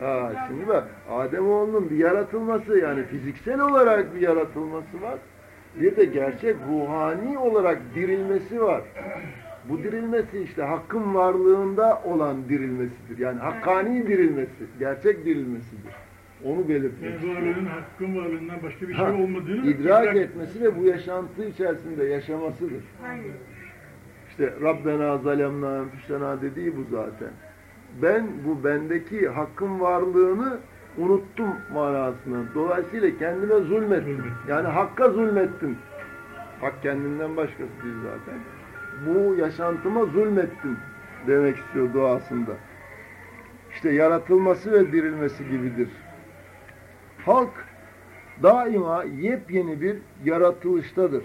S1: Ha, şimdi bak Ademoğlunun bir yaratılması yani fiziksel olarak bir yaratılması var. Bir de gerçek ruhani olarak dirilmesi var. Bu dirilmesi işte hakkın varlığında olan dirilmesidir. Yani hakkani dirilmesi, gerçek dirilmesidir. Onu belirtmek
S3: Yani
S1: istiyorum.
S3: varlığın hakkın varlığından başka bir şey
S1: Ha,
S3: olmadığını
S1: idrak etmesi ve bu yaşantı içerisinde yaşamasıdır.
S4: Hayır.
S1: İşte Rabbena zalemna enfüsena dediği bu zaten. Ben bu bendeki hakkın varlığını unuttum manasına. Dolayısıyla kendime zulmettim. Yani hakka zulmettim. Hak kendinden başkası değil zaten. Bu yaşantıma zulmettim demek istiyor duasında. İşte yaratılması ve dirilmesi gibidir. Halk daima yepyeni bir yaratılıştadır.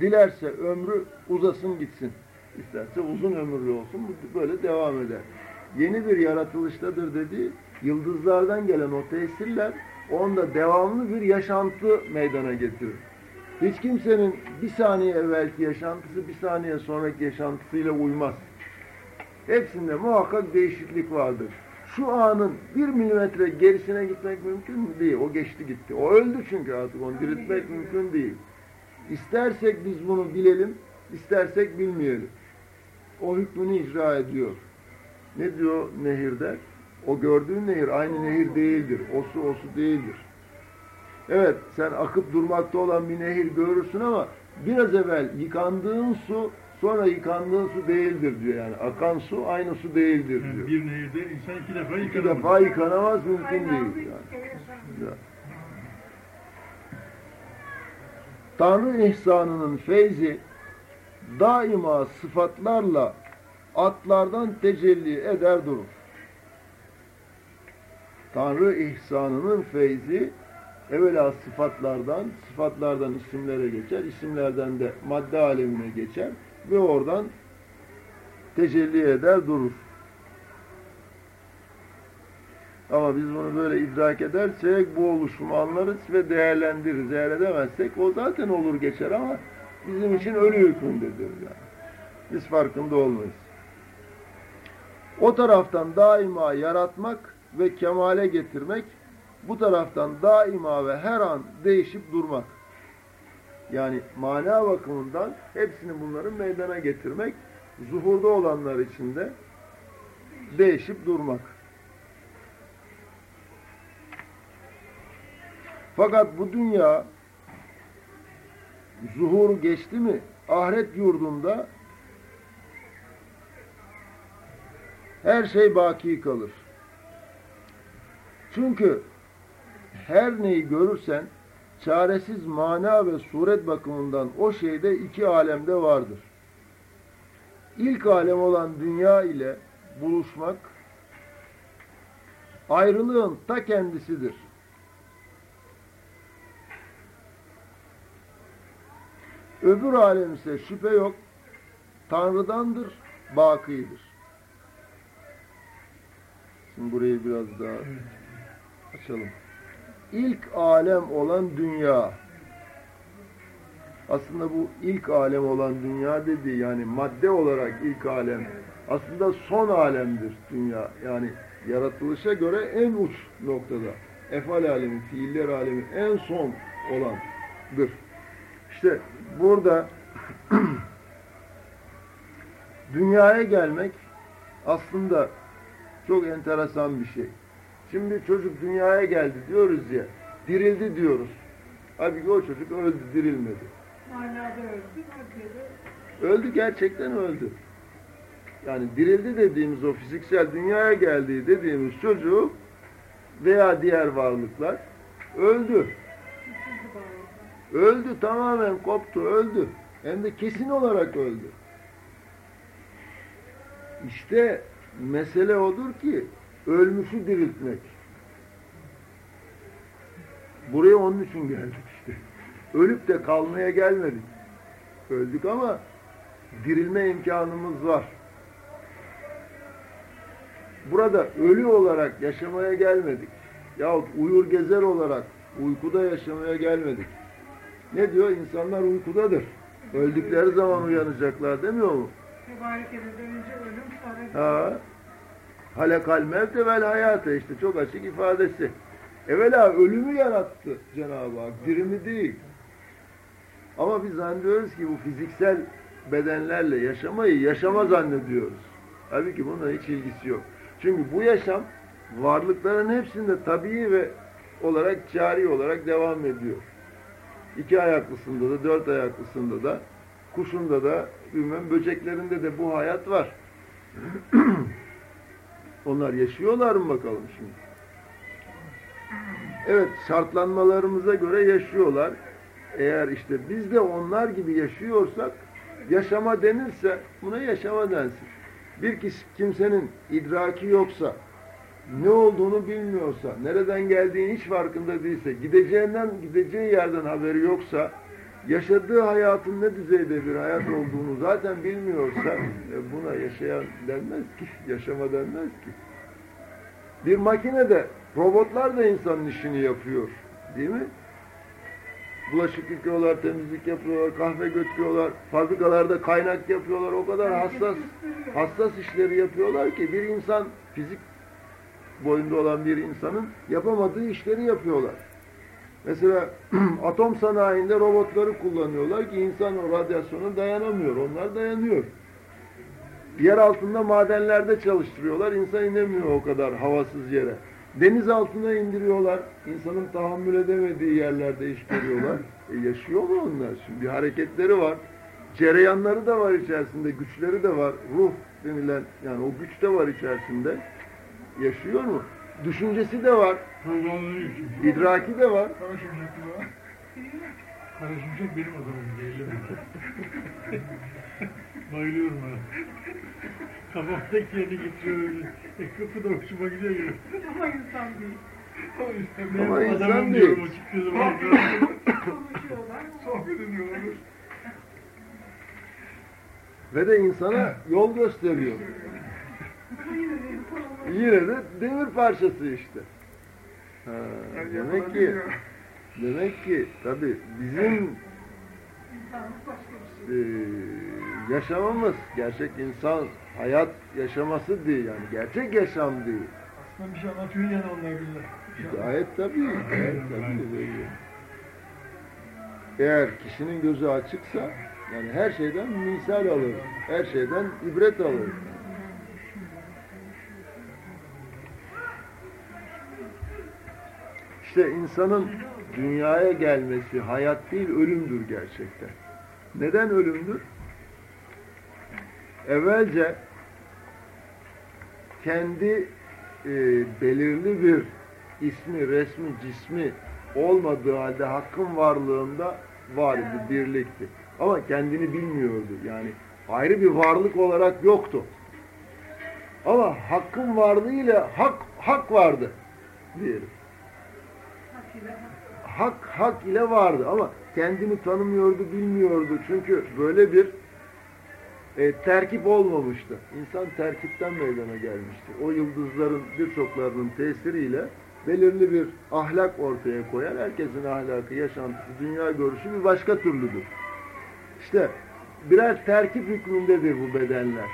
S1: Dilerse ömrü uzasın gitsin. İsterse uzun ömürlü olsun. Böyle devam eder. Yeni bir yaratılıştadır dediği yıldızlardan gelen o tesirler onda devamlı bir yaşantı meydana getirir. Hiç kimsenin bir saniye evvelki yaşantısı bir saniye sonraki yaşantısıyla uymaz. Hepsinde muhakkak değişiklik vardır. Şu anın bir milimetre gerisine gitmek mümkün mü? Değil. O geçti gitti. O öldü çünkü artık onu diriltmek mümkün değil. İstersek biz bunu bilelim, istersek bilmeyelim. O hükmünü icra ediyor. Ne diyor nehirde? O gördüğün nehir aynı nehir değildir. O su o su değildir. Evet sen akıp durmakta olan bir nehir görürsün ama biraz evvel yıkandığın su sonra yıkandığın su değildir diyor yani. Akan su aynı su değildir
S3: Yani
S1: diyor.
S3: bir nehirde insan iki defa
S1: İki
S3: yıkanamaz.
S1: defa yıkanamaz mümkün değil. Yani. Ya. Tanrı ihsanının feyzi daima sıfatlarla atlardan tecelli eder durur. Tanrı ihsanının feyzi evvela sıfatlardan, sıfatlardan isimlere geçer, isimlerden de madde alemine geçer ve oradan tecelli eder durur. Ama biz bunu böyle idrak edersek bu oluşumu anlarız ve değerlendiririz. Eğer edemezsek o zaten olur geçer ama bizim için ölü hükmündedir yani. Biz farkında olmayız. O taraftan daima yaratmak ve kemale getirmek, bu taraftan daima ve her an değişip durmak. Yani mana bakımından hepsini bunların meydana getirmek, zuhurda olanlar içinde değişip durmak. Fakat bu dünya zuhuru geçti mi ahiret yurdunda her şey baki kalır. Çünkü her neyi görürsen çaresiz mana ve suret bakımından o şeyde iki alemde vardır. İlk alem olan dünya ile buluşmak ayrılığın ta kendisidir. Öbür alem ise şüphe yok, Tanrı'dandır, bakidir. Şimdi burayı biraz daha açalım. ilk alem olan dünya aslında bu ilk alem olan dünya dediği yani madde olarak ilk alem aslında son alemdir dünya. Yani yaratılışa göre en uç noktada. Efal alemi, fiiller alemi en son olandır. İşte burada [CLEARS THROAT] dünyaya gelmek aslında çok enteresan bir şey. Şimdi çocuk dünyaya geldi diyoruz ya, dirildi diyoruz. Halbuki o çocuk öldü, dirilmedi.
S2: Manada öldü,
S1: Öldü gerçekten öldü. Yani dirildi dediğimiz o fiziksel dünyaya geldiği dediğimiz çocuk veya diğer varlıklar öldü. Öldü tamamen koptu öldü. Hem de kesin olarak öldü. İşte mesele odur ki ölmüşü diriltmek. Buraya onun için geldik işte. Ölüp de kalmaya gelmedik. Öldük ama dirilme imkanımız var. Burada ölü olarak yaşamaya gelmedik. Yahut uyur gezer olarak uykuda yaşamaya gelmedik. Ne diyor? İnsanlar uykudadır. Öldükleri zaman uyanacaklar demiyor mu?
S2: Mübarek edilden önce.
S1: Halekal mevte vel hayate işte çok açık ifadesi. Evvela ölümü yarattı Cenab-ı Hak, dirimi değil. Ama biz zannediyoruz ki bu fiziksel bedenlerle yaşamayı yaşama zannediyoruz. Halbuki bununla hiç ilgisi yok. Çünkü bu yaşam varlıkların hepsinde tabii ve olarak cari olarak devam ediyor. İki ayaklısında da, dört ayaklısında da, kuşunda da, bilmem böceklerinde de bu hayat var. [CLEARS THROAT] Onlar yaşıyorlar mı bakalım şimdi? Evet, şartlanmalarımıza göre yaşıyorlar. Eğer işte biz de onlar gibi yaşıyorsak, yaşama denirse buna yaşama densin. Bir kişi kimsenin idraki yoksa, ne olduğunu bilmiyorsa, nereden geldiğini hiç farkında değilse, gideceğinden, gideceği yerden haberi yoksa, yaşadığı hayatın ne düzeyde bir hayat olduğunu zaten bilmiyorsa, e, buna yaşayan denmez ki, yaşama denmez ki. Bir makinede robotlar da insanın işini yapıyor, değil mi? Bulaşık yıkıyorlar, temizlik yapıyorlar, kahve götürüyorlar, fabrikalarda kaynak yapıyorlar, o kadar hassas hassas işleri yapıyorlar ki bir insan fizik boyunda olan bir insanın yapamadığı işleri yapıyorlar. Mesela [CLEARS THROAT] atom sanayinde robotları kullanıyorlar ki insan o radyasyona dayanamıyor. Onlar dayanıyor. Yer altında madenlerde çalıştırıyorlar. İnsan inemiyor o kadar havasız yere. Deniz altına indiriyorlar. İnsanın tahammül edemediği yerlerde iş görüyorlar. E yaşıyor mu onlar? Şimdi bir hareketleri var. Cereyanları da var içerisinde. Güçleri de var. Ruh denilen yani o güç de var içerisinde. Yaşıyor mu? Düşüncesi de var. İdraki de var.
S3: Kara Şimşek gibi var. Kara Şimşek benim adamım değil? Bayılıyorum ona. Kafamdaki yeri getiriyor öyle. E, kapı da hoşuma gidiyor
S2: ama insan değil.
S1: Ama insan
S3: adamım
S1: değil.
S3: Sohbet ediyorlar.
S1: Ve de insana yol gösteriyor. Yine de demir parçası işte. Ha, demek ki demek ki tabi bizim e, yaşamamız gerçek insan hayat yaşaması değil yani gerçek yaşam değil.
S3: Aslında bir şey anlatıyor yani onlar bize.
S1: Gayet tabii. Gayet tabii. Eğer kişinin gözü açıksa yani her şeyden misal alır. Her şeyden ibret alır. İşte insanın dünyaya gelmesi hayat değil ölümdür gerçekten. Neden ölümdür? Evvelce kendi e, belirli bir ismi, resmi, cismi olmadığı halde hakkın varlığında var idi, birlikti. Ama kendini bilmiyordu. Yani ayrı bir varlık olarak yoktu. Ama hakkın varlığıyla hak hak vardı diyelim.
S2: Hak hak
S1: ile vardı ama kendini tanımıyordu, bilmiyordu. Çünkü böyle bir e, terkip olmamıştı. İnsan terkipten meydana gelmişti. O yıldızların birçoklarının tesiriyle belirli bir ahlak ortaya koyar. Herkesin ahlakı, yaşantısı, dünya görüşü bir başka türlüdür. İşte birer terkip hükmündedir bu bedenler.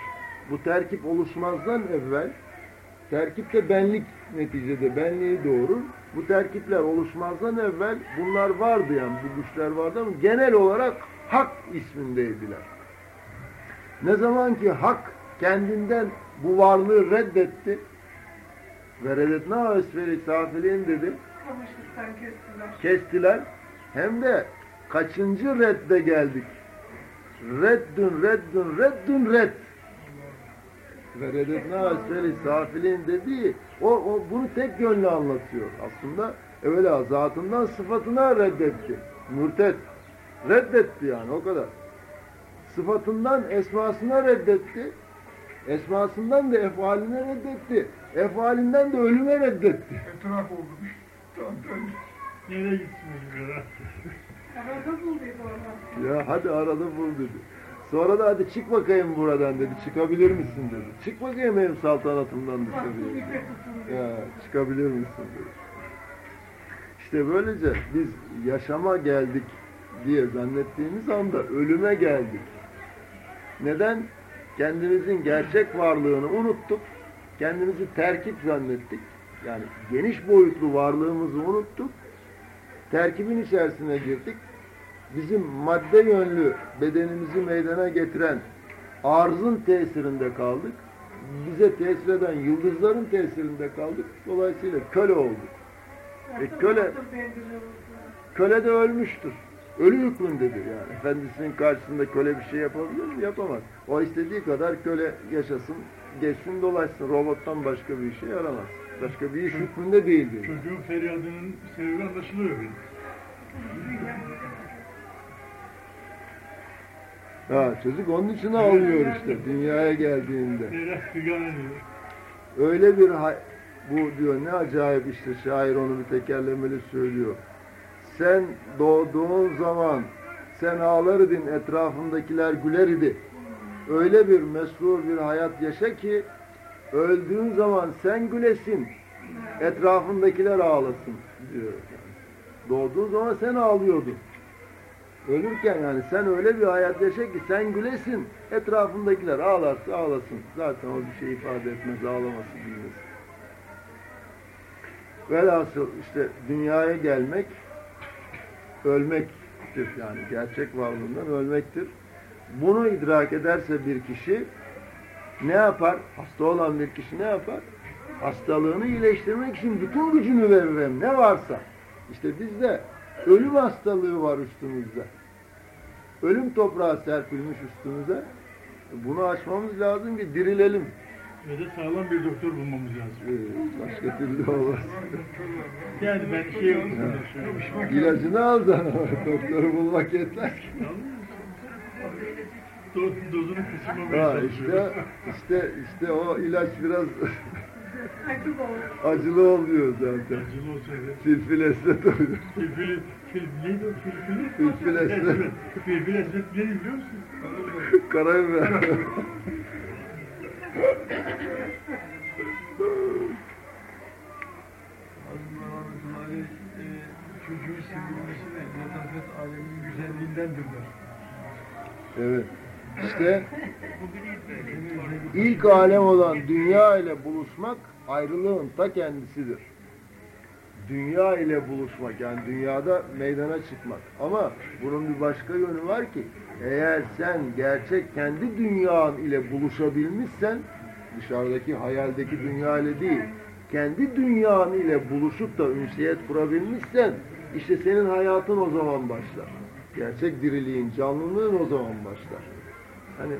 S1: Bu terkip oluşmazdan evvel terkip de benlik neticede benliği doğurur. Bu terkipler oluşmazdan evvel bunlar vardı yani bu güçler vardı ama genel olarak hak ismindeydiler. Ne zaman ki hak kendinden bu varlığı reddetti ve reddetna esferi safiliğin dedi
S2: kestiler.
S1: kestiler. Hem de kaçıncı redde geldik? Reddün, reddün, reddün, red. Ve reddetna esferi safilin dediği o, o bunu tek yönlü anlatıyor. Aslında evvela zatından sıfatına reddetti. Mürtet. Reddetti yani o kadar. Sıfatından esmasına reddetti. Esmasından da efaline reddetti. Efalinden de ölüme reddetti.
S3: Etraf oldu. Tam döndü. Nereye gitsin acaba?
S2: Arada bulduk oradan.
S1: Ya hadi arada bul dedi. Sonra da hadi çık bakayım buradan dedi. Çıkabilir misin dedi. Çık bakayım benim saltanatımdan dışarıya. Ya çıkabilir misin dedi. İşte böylece biz yaşama geldik diye zannettiğimiz anda ölüme geldik. Neden? Kendimizin gerçek varlığını unuttuk. Kendimizi terkip zannettik. Yani geniş boyutlu varlığımızı unuttuk. Terkibin içerisine girdik. Bizim madde yönlü bedenimizi meydana getiren arzın tesirinde kaldık. Bize tesir eden yıldızların tesirinde kaldık. Dolayısıyla köle olduk.
S2: Baktım,
S1: köle-. Köle de ölmüştür. Ölü hükmündedir yani. Efendisinin karşısında köle bir şey yapabilir mi? Yapamaz. O istediği kadar köle yaşasın, geçsin dolaşsın. Robottan başka bir işe yaramaz. Başka bir iş hükmünde değildir.
S3: Çocuğun feryadının sebebi anlaşılıyor benim. [LAUGHS]
S1: Ha, çocuk onun için ağlıyor işte dünyaya geldiğinde. Öyle bir bu diyor ne acayip işte şair onu bir tekerlemeli söylüyor. Sen doğduğun zaman sen ağlar idin etrafındakiler güler idi. Öyle bir mesrur bir hayat yaşa ki öldüğün zaman sen gülesin etrafındakiler ağlasın diyor. Doğduğun zaman sen ağlıyordun. Ölürken yani sen öyle bir hayat yaşa ki sen gülesin, etrafındakiler ağlarsa ağlasın. Zaten o bir şey ifade etmez, ağlaması bilmez. Velhasıl işte dünyaya gelmek, ölmektir yani gerçek varlığından ölmektir. Bunu idrak ederse bir kişi ne yapar? Hasta olan bir kişi ne yapar? Hastalığını iyileştirmek için bütün gücünü verir hem ne varsa. İşte bizde ölüm hastalığı var üstümüzde. Ölüm toprağı serpilmiş üstümüze. Bunu aşmamız lazım ki dirilelim.
S3: Ve de sağlam bir doktor bulmamız lazım.
S1: Ee, başka türlü olmaz.
S3: Yani ben şey olsun
S1: İlacını alacaksın ama [LAUGHS] doktoru bulmak yetmez.
S3: Do, dozunu kısılmamaya
S1: Ha,
S3: çalışıyoruz.
S1: işte, işte, işte o ilaç biraz [LAUGHS]
S2: Acı da oldu.
S1: acılı oluyor zaten.
S3: Acılı olsa evet.
S1: Filfil esnet oluyor.
S3: Filfili, fil, neydi o filfili?
S1: Filfil esnet.
S3: Filfil esnet ne biliyor musun?
S1: Karabiber.
S5: Çocuğun sevilmesi ve letafet aleminin güzelliğindendir der.
S1: Evet. İşte ilk alem olan dünya ile buluşmak ayrılığın ta kendisidir. Dünya ile buluşmak yani dünyada meydana çıkmak. Ama bunun bir başka yönü var ki eğer sen gerçek kendi dünyan ile buluşabilmişsen dışarıdaki hayaldeki dünya ile değil kendi dünyan ile buluşup da ünsiyet kurabilmişsen işte senin hayatın o zaman başlar. Gerçek diriliğin, canlılığın o zaman başlar. Hani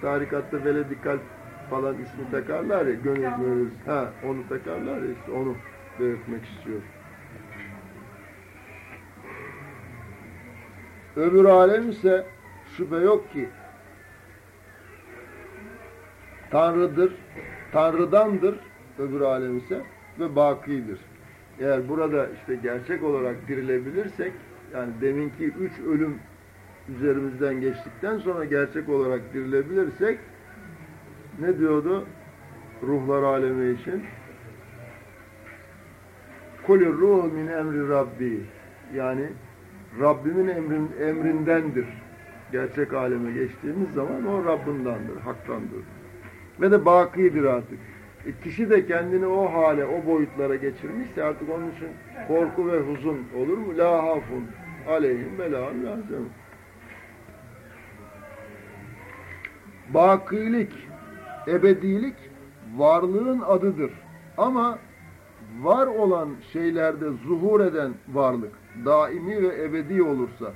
S1: tarikatta veledi kalp falan ismi takarlar ya, gönül gönül, ha onu takarlar ya işte onu belirtmek istiyor. Öbür alem ise şüphe yok ki Tanrı'dır, Tanrı'dandır öbür alem ise ve bakidir. Eğer burada işte gerçek olarak dirilebilirsek, yani deminki üç ölüm üzerimizden geçtikten sonra gerçek olarak dirilebilirsek, ne diyordu ruhlar alemi için? Kulur ruhu min emri Rabbi. Yani Rabbimin emrin, emrindendir. Gerçek aleme geçtiğimiz zaman o Rabbindandır, haktandır. Ve de bakidir artık. E, kişi de kendini o hale, o boyutlara geçirmişse artık onun için korku ve huzun olur mu? La hafun aleyhim ve la Bakilik, ebedilik varlığın adıdır. Ama var olan şeylerde zuhur eden varlık daimi ve ebedi olursa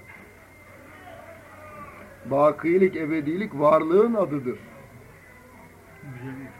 S1: bakilik, ebedilik varlığın adıdır.
S3: Güzel